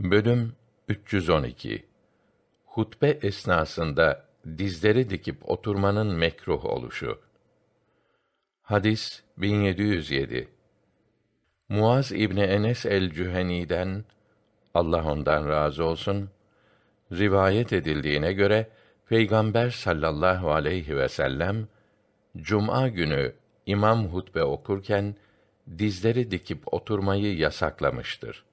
Bölüm 312 Hutbe esnasında dizleri dikip oturmanın mekruh oluşu. Hadis 1707. Muaz İbni Enes el-Cüheni'den Allah ondan razı olsun rivayet edildiğine göre Peygamber sallallahu aleyhi ve sellem cuma günü imam hutbe okurken dizleri dikip oturmayı yasaklamıştır.